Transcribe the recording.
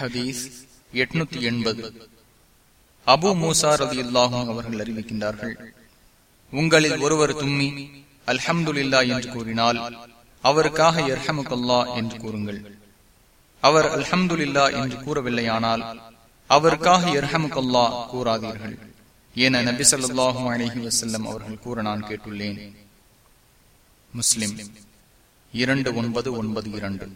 ஹதீஸ் எட்நூத்தி எண்பது. அபு மூசா ரதி அல்லாஹும் அவர்கள் அறிவிக்கின்றார்கள் உங்களில் ஒருவர் தும்மி அல்ஹம்துல்லா என்று கூறினால் அவருக்காக எர்ஹமுக்கல்லா என்று கூறுங்கள். அவர் அல்ஹம்துல்லா என்று கூறவில்லையானால் அவருக்காக எர்ஹமுக்கல்லா கூறாதீர்கள். என நபி சொல்லாஹு அலஹி வசல்லம் அவர்கள் கூற நான் கேட்டுள்ளேன். முஸ்லிம் இரண்டு ஒன்பது ஒன்பது இரண்டு.